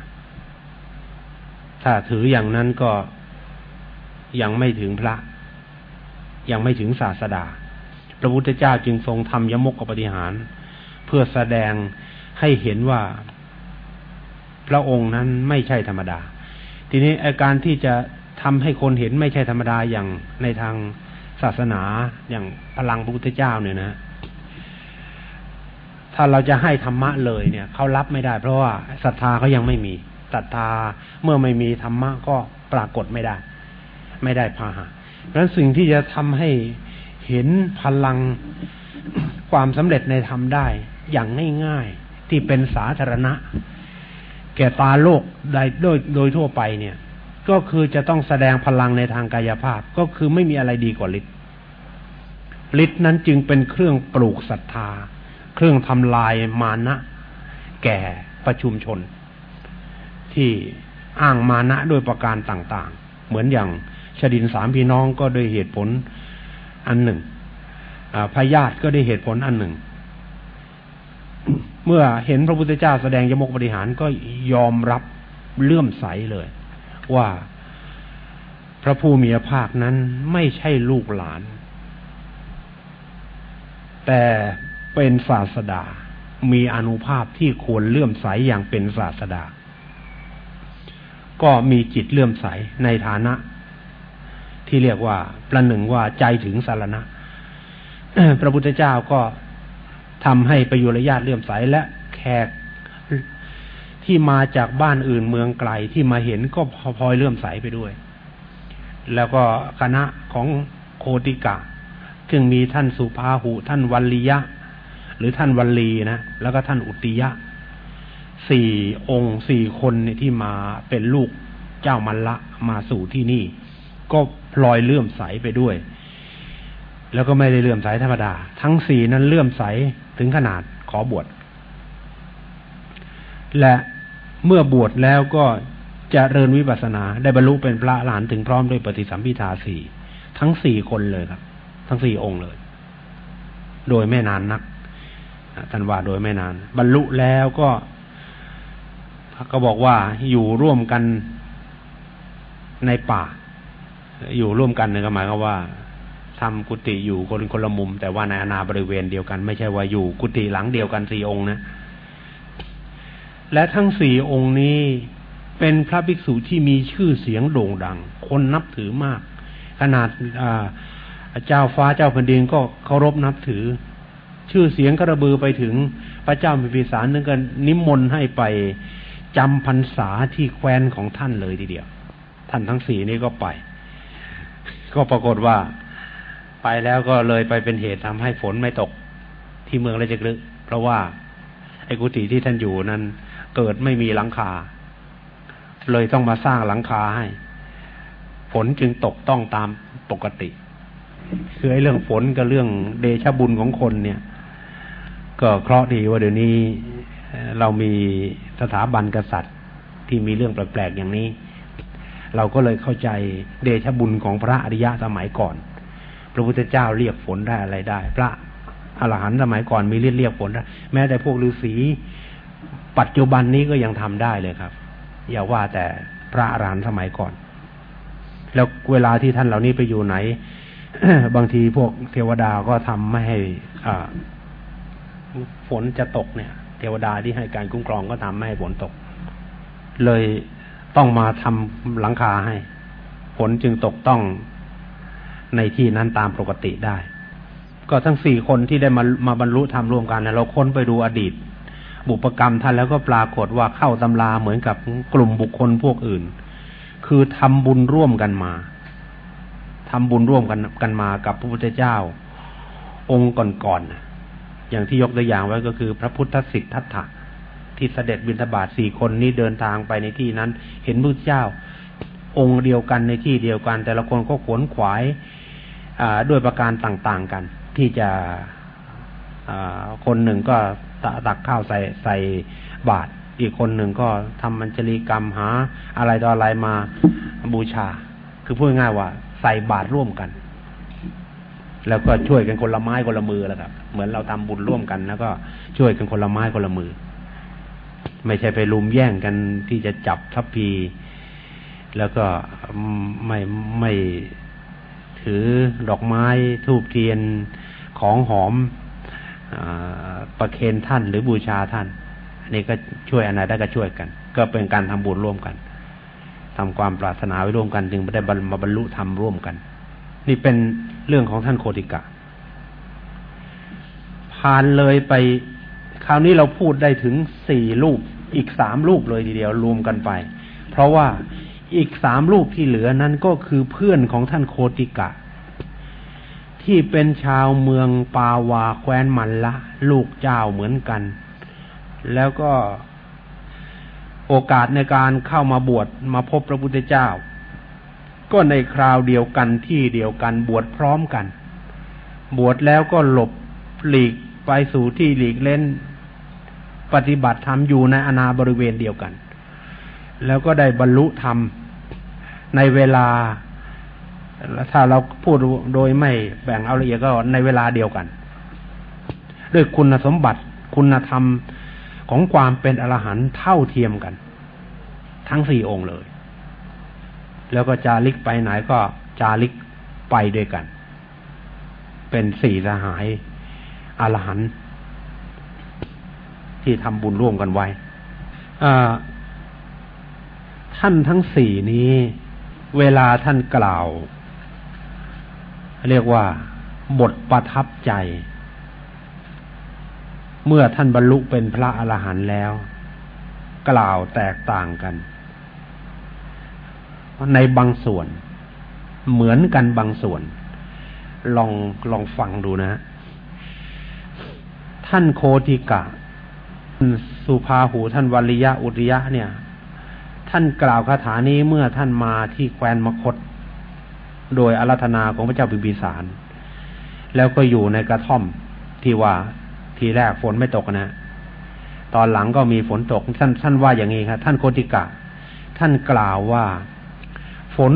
ถ้าถืออย่างนั้นก็ ยังไม่ถึงพระ ยังไม่ถึงศาสดา พระพุทธเจ้าจึงทรงทำยมกปฏิหาร เพื่อแสดงให้เห็นว่าพระองค์นั้นไม่ใช่ธรรมดา ทีนี้อาการที่จะทำให้คนเห็นไม่ใช่ธรรมดาอย่างในทางศาสนาอย่างพลังพระพุทธเจ้าเนี่ยนะถ้าเราจะให้ธรรมะเลยเนี่ยเขารับไม่ได้ เพราะว่าศรัทธาเขายังไม่มีศรัทธาเมื่อไม่มีธรรมะก็ปรากฏไม่ได้ ไม่ได้พาหะเพราะฉะนั้นสิ่งที่จะทำให้เห็นพลังความสำเร็จในธรรมได้ อย่างง่ายๆที่เป็นสาธารณะ แก่ตาโลกใดโดยโดยทั่วไปเนี่ย ก็คือจะต้องแสดงพลังในทางกายภาพ ก็คือไม่มีอะไรดีกว่าฤทธิ์ฤทธิ์นั้นจึงเป็นเครื่องปลูกศรัทธา เครื่องทำลายมานะแก่ประชุมชน ที่อ้างมานะด้วยประการต่างๆ เหมือนอย่าง ชดินสามพี่น้องก็ด้วยเหตุผลอันหนึ่งพญาติก็ได้เหตุผลอันหนึ่ง เมื่อเห็นพระพุทธเจ้าแสดงยมกบริหารก็ยอมรับเลื่อมใสเลย ว่าพระผู้มีพระภาคนั้นไม่ใช่ลูกหลาน แต่เป็นศาสดา มีอนุภาพที่ควรเลื่อมใสอย่างเป็นศาสดา ก็มีจิตเลื่อมใสในฐานะ ที่เรียกว่าประหนึ่งว่าใจถึงสารณะพระพุทธเจ้าก็ทำให้ประยุรญาติเลื่อมใสและแขกที่มาจากบ้านอื่นเมืองไกลที่มาเห็นก็พลอยเลื่อมใสไปด้วย แล้วก็คณะของโคติกะ ซึ่งมีท่านสุภาหุท่านวัลลียะ หรือท่านวัลลีนะแล้วก็ท่านอุติยะสี่องค์สี่คนที่มาเป็นลูกเจ้ามัลละมาสู่ที่นี่ ก็ พลอยเลื่อมใสไปด้วย แล้วก็ไม่ได้เลื่อมใสธรรมดา ทั้งสี่นั้นเลื่อมใสถึงขนาดขอบวชและเมื่อบวชแล้วก็จะเริญวิปัสนา ได้บรรลุเป็นพระหลานถึงพร้อมด้วยปฏิสัมพิทาสี่ทั้งสี่คนเลยครับ ทั้งสี่องค์เลย โดยไม่นานนักท่านว่าโดยไม่นาน บรรลุแล้วก็ก็บอกว่าอยู่ร่วมกันในป่า อยู่ร่วมกันเนี่ยก็หมายความว่าทำกุฏิอยู่คนคนละมุม แต่ว่าในอนาบริเวณเดียวกัน ไม่ใช่ว่าอยู่กุฏิหลังเดียวกันสี่องค์นะ และทั้งสี่องค์นี้เป็นพระภิกษุที่มีชื่อเสียงโด่งดัง คนนับถือมาก ขนาดเจ้าฟ้าเจ้าแผ่นดินก็เคารพนับถือ ชื่อเสียงกระบือไปถึงพระเจ้าพิพิสารนึงกันนิมนต์ให้ไปจำพรรษาที่แคว้นของท่านเลยทีเดียว ท่านทั้งสี่นี้ก็ไป ก็ปรากฏว่าไปแล้วก็เลยไปเป็นเหตุทำให้ฝนไม่ตกที่เมืองราชกฤห์เพราะว่าไอ้กุฏิที่ท่านอยู่นั้น เกิดไม่มีหลังคา เลยต้องมาสร้างหลังคาให้ ฝนจึงตกต้องตามปกติ คือไอ้เรื่องฝนกับเรื่องเดชบุญของคนเนี่ย ก็เคราะห์ดีว่าเดี๋ยวนี้เรามีสถาบันกษัตริย์ที่มีเรื่องแปลกๆอย่างนี้ เราก็เลยเข้าใจเดชบุญของพระอริยะสมัยก่อน พระพุทธเจ้าเรียกฝนได้อะไรได้ พระอรหันต์สมัยก่อนมีเรียกเรียกฝนได้แม้แต่พวกฤาษีปัจจุบันนี้ก็ยังทำได้เลยครับ อย่าว่าแต่พระอรหันต์สมัยก่อน แล้วเวลาที่ท่านเหล่านี้ไปอยู่ไหน บางทีพวกเทวดาก็ทำไม่ให้อ่าฝนจะตกเนี่ย เทวดาที่ให้การคุ้มครองก็ทำไม่ให้ฝนตก เลย ต้องมาทำหลังคาให้ ฝนจึงตกต้องในที่นั้นตามปกติได้ ก็ทั้งสี่คนที่ได้มามาบรรลุธรรมร่วมกันนะเราค้นไปดูอดีต บุปกรรมท่านแล้วก็ปรากฏว่าเข้าตำราเหมือนกับกลุ่มบุคคลพวกอื่น คือทำบุญร่วมกันมาทำบุญร่วมกันกันมากับพระพุทธเจ้า องค์ก่อนๆอย่างที่ยกตัวอย่างไว้ก็คือพระพุทธสิทธัตถะ ที่เสด็จบิณฑบาตสี่คนนี้เดินทางไปในที่นั้น เห็นพระเจ้า องค์เดียวกันในที่เดียวกัน แต่ละคนก็ขวนขวายด้วยประการต่างๆกัน ที่จะคนหนึ่งก็ตักข้าวใส่ใส่บาตรอีกคนหนึ่งก็ทำมัญชลีกรรมหา อะไรต่ออะไรมาบูชา คือพูดง่ายว่า ใส่บาตรร่วมกัน แล้วก็ช่วยกันคนละไม้คนละมือแล้วครับ เหมือนเราทำบุญร่วมกัน แล้วก็ช่วยกันคนละไม้คนละมือ ไม่ใช่ไปลุมแย่งกันที่จะจับทัพพี แล้วก็ไม่ไม่ถือดอกไม้ทูบเทียนของหอมอประเคนท่านหรือบูชาท่าน อันนี้ก็ช่วยอันไหนได้ก็ช่วยกัน ก็เป็นการทำบุญร่วมกันทำความปรารถนาไว้ร่วมกันจึงได้มาบรรลุธรรมร่วมกัน นี่เป็นเรื่องของท่านโคติกะผ่านเลยไป คราวนี้เราพูดได้ถึงสี่รูป อีกสามรูปเลยทีเดียวรวมกันไป เพราะว่าอีกสามรูปที่เหลือนั้นก็คือเพื่อนของท่านโคติกะ ที่เป็นชาวเมืองปาวาแคว้นมันละ ลูกเจ้าเหมือนกัน แล้วก็โอกาสในการเข้ามาบวชมาพบพระพุทธเจ้า ก็ในคราวเดียวกันที่เดียวกันบวชพร้อมกัน บวชแล้วก็หลบหลีกไปสู่ที่หลีกเล่น ปฏิบัติธรรมอยู่ในอนาบริเวณเดียวกัน แล้วก็ได้บรรลุธรรมในเวลา ถ้าเราพูดโดยไม่แบ่งเอาละเอียดก็ในเวลาเดียวกัน ด้วยคุณสมบัติคุณธรรมของความเป็นอรหันต์เท่าเทียมกัน ทั้งสี่องค์เลย แล้วก็จาริกไปไหนก็จาริกไปด้วยกัน เป็นสี่สหายอรหันต์ ที่ทำบุญร่วมกันไว้ท่านทั้งสี่นี้ เวลาท่านกล่าว เรียกว่า บทประทับใจ เมื่อท่านบรรลุเป็นพระอรหันต์แล้ว กล่าวแตกต่างกัน ในบางส่วน เหมือนกันบางส่วน ลองลองฟังดูนะ ท่านโคติกะ สุภาหูท่านวริยะอุริยะเนี่ย ท่านกล่าวคาถานี้เมื่อท่านมาที่แคว้นมคต โดยอารัธนาของพระเจ้าพิมพิสาร แล้วก็อยู่ในกระท่อมที่ว่าทีแรกฝนไม่ตกนะ ตอนหลังก็มีฝนตก ท่านท่านว่าอย่างนี้ครับท่านโคติกะ ท่านกล่าวว่า ฝน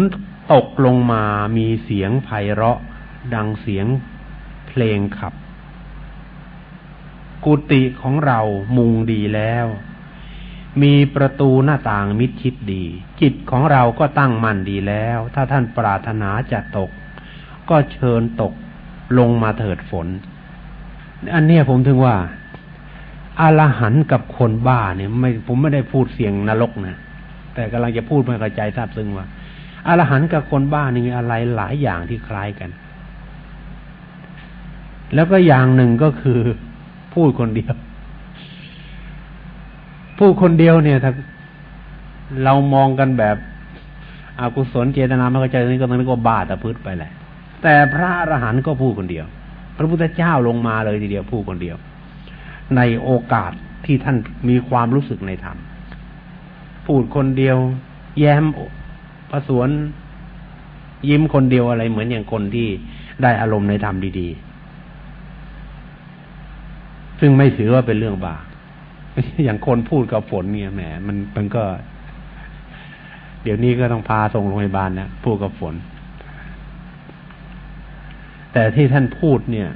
ตกลงมามีเสียงไพเราะ ดังเสียงเพลงขับ กุฏิของเรามุงดีแล้ว มีประตูหน้าต่างมิดชิดดี จิตของเราก็ตั้งมั่นดีแล้ว ถ้าท่านปรารถนาจะตก ก็เชิญตกลงมาเถิดฝน อันนี้ผมถึงว่าอารหันกับคนบ้าเนี่ยไม่ผมไม่ได้พูดเสียงนรกนะแต่กำลังจะพูดเพื่อกระจายทราบซึ้งว่าอารหันกับคนบ้านี่มีอะไรหลายอย่างที่คล้ายกัน แล้วก็อย่างหนึ่งก็คือ พูดคนเดียวผู้คนเดียวเนี่ยถ้าเรามองกันแบบอากุศลเจตนาไม่เข้าใจนี้ก็มันก็บาตะพืชไปแหละ แต่พระอรหันต์ก็พูดคนเดียว พระพุทธเจ้าลงมาเลยทีเดียวพูดคนเดียว ในโอกาสที่ท่านมีความรู้สึกในธรรมพูดคนเดียว แย้มประสวนยิ้มคนเดียวอะไรเหมือนอย่างคนที่ได้อารมณ์ในธรรมดีๆ ซึ่งไม่ถือว่าเป็นเรื่องบาปอย่างคนพูดกับฝนเนี่ยแหมมันมันก็ เดี๋ยวนี้ก็ต้องพาส่งโรงพยาบาลนะพูดกับฝน แต่ที่ท่านพูดเนี่ย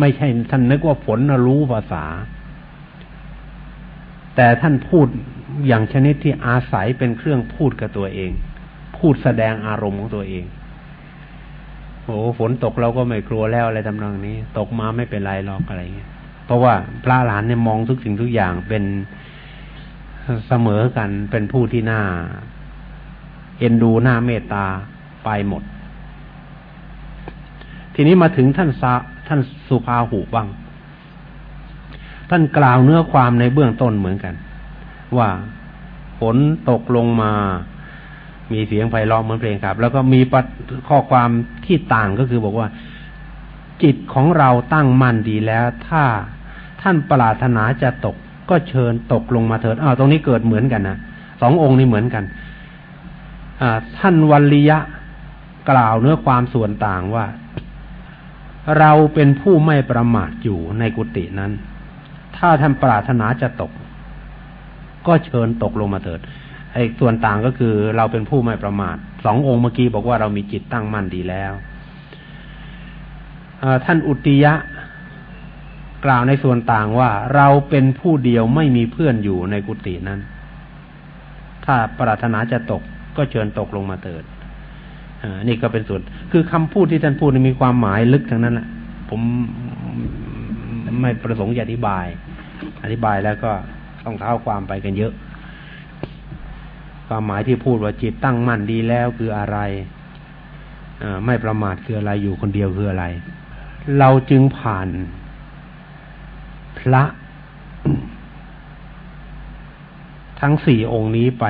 ไม่ใช่ท่านนึกว่าฝนรู้ภาษา แต่ท่านพูดอย่างชนิดที่อาศัยเป็นเครื่องพูดกับตัวเอง พูดแสดงอารมณ์ของตัวเอง โอ้ฝนตกเราก็ไม่กลัวแล้วอะไรทำนองนี้ ตกมาไม่เป็นไรหรอกอะไรเงี้ยเพราะว่าพระหลานเนี่ยมองทุกสิ่งทุกอย่างเป็นเสมอกันเป็นผู้ที่น่า เอ็นดูหน้าเมตตาไปหมด ทีนี้มาถึงท่านซาท่านสุภาหูบ้าง ท่านกล่าวเนื้อความในเบื้องต้นเหมือนกัน ว่าฝนตกลงมา มีเสียงไพเราะเหมือนเพลงครับ แล้วก็มีข้อความที่ต่างก็คือบอกว่า จิตของเราตั้งมั่นดีแล้ว ถ้าท่านปรารถนาจะตก ก็เชิญตกลงมาเถิดอ้าวตรงนี้เกิดเหมือนกันนะสององค์นี้เหมือนกันท่านวัลลิยะกล่าวเนื้อความส่วนต่างว่า เราเป็นผู้ไม่ประมาทอยู่ในกุฏินั้น ถ้าท่านปรารถนาจะตก ก็เชิญตกลงมาเถิด ไอ้ส่วนต่างก็คือเราเป็นผู้ไม่ประมาทสององค์เมื่อกี้บอกว่าเรามีจิตตั้งมั่นดีแล้วท่านอุติยะกล่าวในส่วนต่างว่าเราเป็นผู้เดียวไม่มีเพื่อนอยู่ในกุฏินั้น ถ้าปรารถนาจะตกก็เชิญตกลงมาเถิดนนี้ก็เป็นส่วน คือคำพูดที่ท่านพูดมีความหมายลึกทั้งนั้นแหละผมไม่ประสงค์จะอธิบาย อธิบายแล้วก็ต้องเท้าความไปกันเยอะ ความหมายที่พูดว่าจิตตั้งมั่นดีแล้วคืออะไรอไม่ประมาทคืออะไรอยู่คนเดียวคืออะไร เราจึงผ่านพระ ทั้งสี่องค์นี้ไป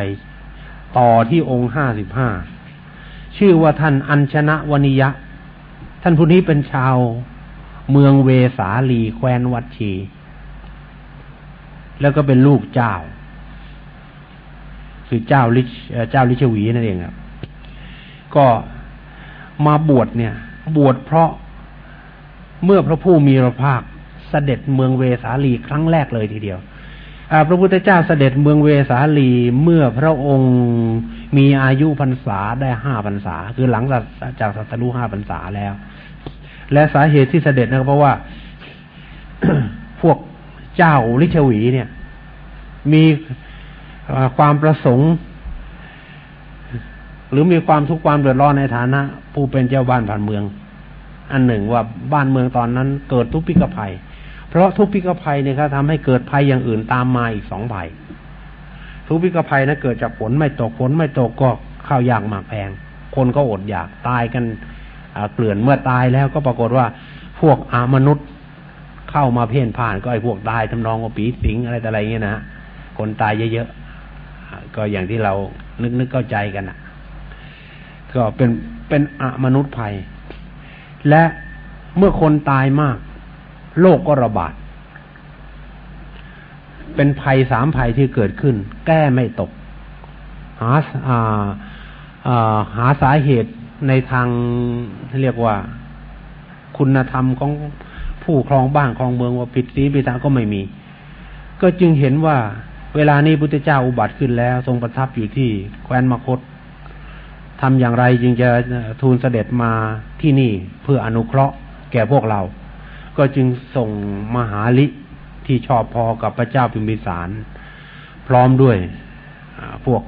ต่อที่องค์ห้าสิบห้าชื่อว่าท่านอัญชนะวนิยะ ท่านผู้นี้เป็นชาวเมืองเวสาลีแคว้นวัดชี แล้วก็เป็นลูกเจ้า คือเจ้าลิชเจ้าลิชวีนั่นเองครับก็มาบวชเนี่ย บวชเพราะเมื่อพระผู้มีพระภาคเสด็จเมืองเวสาลีครั้งแรกเลยทีเดียวพระพุทธเจ้าเสด็จเมืองเวสาลีเมื่อพระองค์มีอายุพรรษาได้ห้าพรรษา คือหลังจากสัตรูห้าพรรษาแล้ว และสาเหตุที่เสด็จนะเพราะว่าพวกเจ้าลิชวีเนี่ย มี ความประสงค์ หรือมีความทุกข์ความเดือดร้อนในฐานะ ผู้เป็นเจ้าบ้านผ่านเมือง อันหนึ่งว่าบ้านเมืองตอนนั้นเกิดทุกพิกภัย เพราะทุกพิกภัยเนี่ยครับทำให้เกิดภัยอย่างอื่นตามมาอีกสองภัย ทุกพิกภัยนะเกิดจากฝนไม่ตกฝนไม่ตกก็ข้าวยากหมากแพง คนก็อดอยากตายกันเกลื่อนเมื่อตายแล้วก็ปรากฏว่าพวกอามนุษย์เข้ามาเพ่นผ่านก็ไอ้พวกตายทำนองว่าปีสิงอะไรแต่อะไรเงี้ยนะคนตายเยอะๆ ก็อย่างที่เรานึกนึกเข้าใจกันอะ ก็เป็นเป็นอมนุษย์ภัย และเมื่อคนตายมาก โรคกก็ระบาด เป็นภัยสามภัยที่เกิดขึ้น แก้ไม่ตก หาหาสาเหตุในทางเรียกว่า คุณธรรมของผู้ครองบ้านครองเมืองว่าผิดศีลผิดธรรมก็ไม่มี ก็จึงเห็นว่า เวลานี้พุทธเจ้าอุบัติขึ้นแล้ว ทรงประทับอยู่ที่แคว้นมคตทำอย่างไรจึงจะทูลเสด็จมาที่นี่เพื่ออนุเคราะห์แก่พวกเรา ก็จึงส่งมหาลิที่ชอบพอกับพระเจ้าพิมพิสาร พร้อมด้วยพวก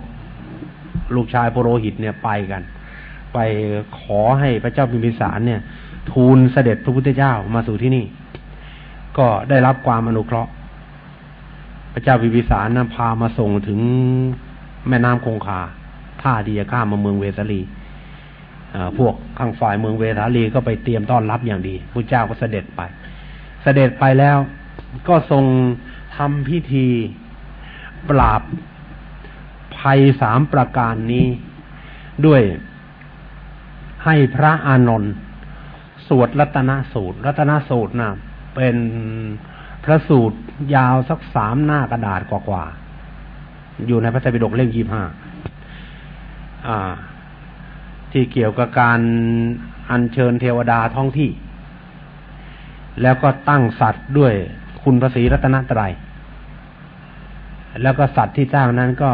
ลูกชายโปโรหิตเนี่ยไปกัน ไปขอให้พระเจ้าพิมพิสารเนี่ย ทูลเสด็จพระพุทธเจ้ามาสู่ที่นี่ ก็ได้รับความอนุเคราะห์ พระเจ้าพิมพิสารนำพามาส่งถึงแม่น้ำคงคาท่าดีจะข้ามมาเมืองเวสาลีพวกข้างฝ่ายเมืองเวสาลีก็ไปเตรียมต้อนรับอย่างดีพระเจ้าก็เสด็จไป เสด็จไปแล้วก็ทรงทำพิธีปราบภัยสามประการนี้ด้วยให้พระอานนท์สวดรัตนสูตร รัตนสูตรนะเป็น พระสูตรยาวสักสามหน้ากระดาษกว่าๆ อยู่ในพระไตรปิฎกเล่มยี่ห้าอ่าที่เกี่ยวกับการอัญเชิญเทวดาท้องที่ แล้วก็ตั้งสัตว์ด้วยคุณพระศรีรัตนตรัย แล้วก็สัตว์ที่ตั้งนั้นก็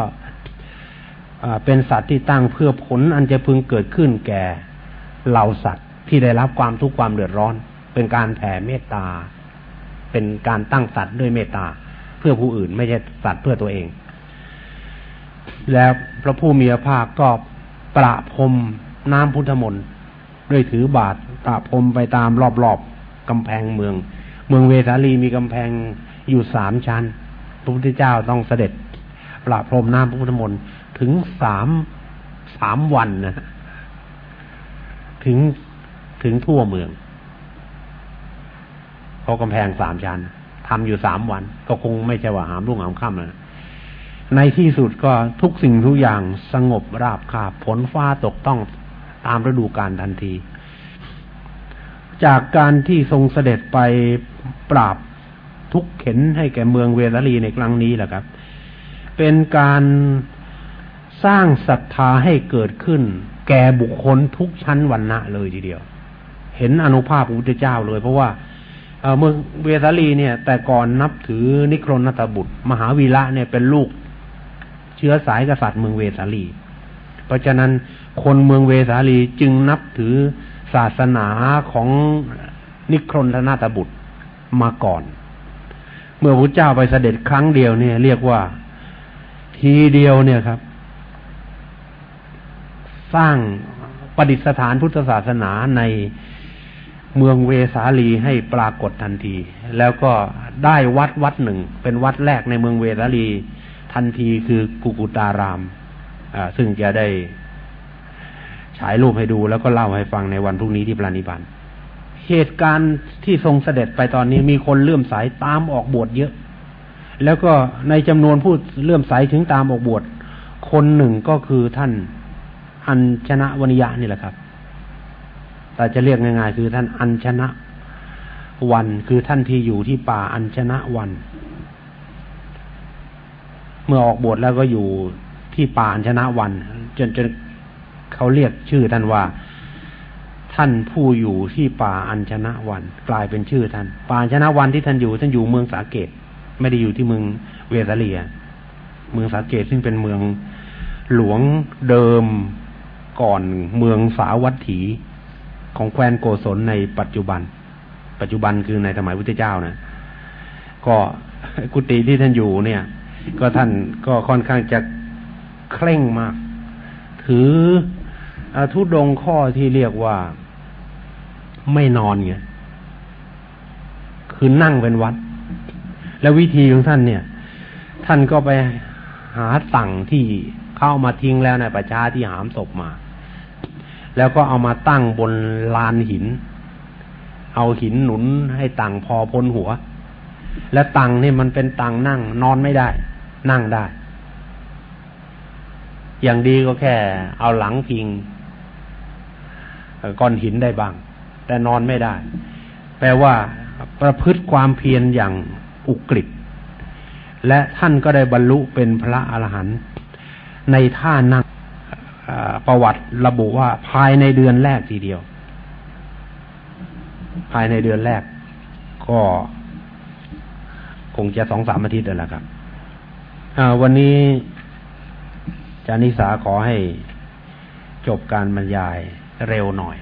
เป็นสัตว์ที่ตั้งเพื่อผลอันจะพึงเกิดขึ้นแก่เหล่าสัตว์ที่ได้รับความทุกข์ความเดือดร้อน เป็นการแผ่เมตตา เป็นการตั้งสัตว์ด้วยเมตตาเพื่อผู้อื่นไม่ใช่สัตว์เพื่อตัวเอง แล้วพระผู้มีพระภาคก็ประพรมน้ำพุทธมนต์ด้วยถือบาตรประพรมไปตามรอบๆกำแพงเมือง เมืองเวสาลีมีกำแพงอยู่สามชั้น พระพุทธเจ้าต้องเสด็จ ประพรมน้ำพุทธมนต์ถึงสามสามวันนะถึงถึงทั่วเมือง เพราะกำแพงสามชั้นทำอยู่สามวัน ก็คงไม่ใช่ว่าหามรุ่งหามค่ำแล้วในที่สุดก็ทุกสิ่งทุกอย่างสงบราบคาบผลฟ้าตกต้องตามฤดูกาลทันที จากการที่ทรงเสด็จไปปราบทุกเข็นให้แก่เมืองเวลลีในครั้งนี้แหละครับ เป็นการสร้างศรัทธาให้เกิดขึ้น แก่บุคคลทุกชั้นวันณะเลยทีเดียว เห็นอนุภาพพระพุทธเจ้าเลยเพราะว่า เมืองเวสาลีเนี่ย แต่ก่อนนับถือนิครนตบุตร มหาวีระเนี่ยเป็นลูก เชื้อสายกษัตริย์เมืองเวสาลี เพราะฉะนั้นคนเมืองเวสาลีจึงนับถือศาสนาของนิครนนาตบุตรมาก่อน เมื่อพระเจ้าไปเสด็จครั้งเดียวเนี่ย เรียกว่าทีเดียวเนี่ยครับ สร้างประดิษฐานพุทธศาสนาใน เมืองเวสาลีให้ปรากฏทันที แล้วก็ได้วัดวัดหนึ่ง เป็นวัดแรกในเมืองเวสาลีทันทีคือกุกุตารามอ่าซึ่งจะได้ฉายรูปให้ดูแล้วก็เล่าให้ฟังในวันพรุ่งนี้ที่ปรานิบันเหตุการณ์ที่ทรงเสด็จไปตอนนี้มีคนเลื่อมสายตามออกบวชเยอะ แล้วก็ในจำนวนผู้เลื่อมสายถึงตามออกบวชคนหนึ่งก็คือท่านอัญชนะวนิยะนี่แหละครับ แต่จะเรียกง่ายๆคือท่านอัญชนะวันคือท่านที่อยู่ที่ป่าอัญชนะวัน เมื่อออกบวชแล้วก็อยู่ที่ป่าอัญชนะวัน จนจนเขาเรียกชื่อท่านว่า ท่านผู้อยู่ที่ป่าอัญชนะวัน กลายเป็นชื่อท่าน ป่าอัญชนะวันที่ท่านอยู่ท่านอยู่เมืองสาเกต ไม่ได้อยู่ที่เมืองเวสาเลีย เมืองสาเกตซึ่งเป็นเมืองหลวงเดิมก่อนเมืองสาวัตถี ของแคว้นโกศลในปัจจุบัน ปัจจุบันคือในสมัยพุทธเจ้านะก็กุฏิที่ท่านอยู่เนี่ย ก็ท่านก็ค่อนข้างจะเคร่งมาก ถือทุดงข้อที่เรียกว่าไม่นอนไงคือนั่งเป็นวัด แล้ววิธีของท่านเนี่ย ท่านก็ไปหาตั่งที่เข้ามาทิ้งแล้วในประชาที่หามศพมา แล้วก็เอามาตั้งบนลานหิน เอาหินหนุนให้ตังพอพ้นหัว และตังนี่มันเป็นตังนั่ง นอนไม่ได้ นั่งได้ อย่างดีก็แค่ เอาหลังพิงก้อนหินได้บ้าง แต่นอนไม่ได้ แปลว่าประพฤติความเพียรอย่างอุกฤษและท่านก็ได้บรรลุเป็นพระอรหันต์ในท่านั่ง ประวัติระบุว่าภายในเดือนแรกทีเดียว ภายในเดือนแรก ก็คงจะสองสามอาทิตย์แล้วละครับวันนี้จานิสาขอให้จบการบรรยายเร็วหน่อย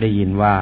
ได้ยินว่า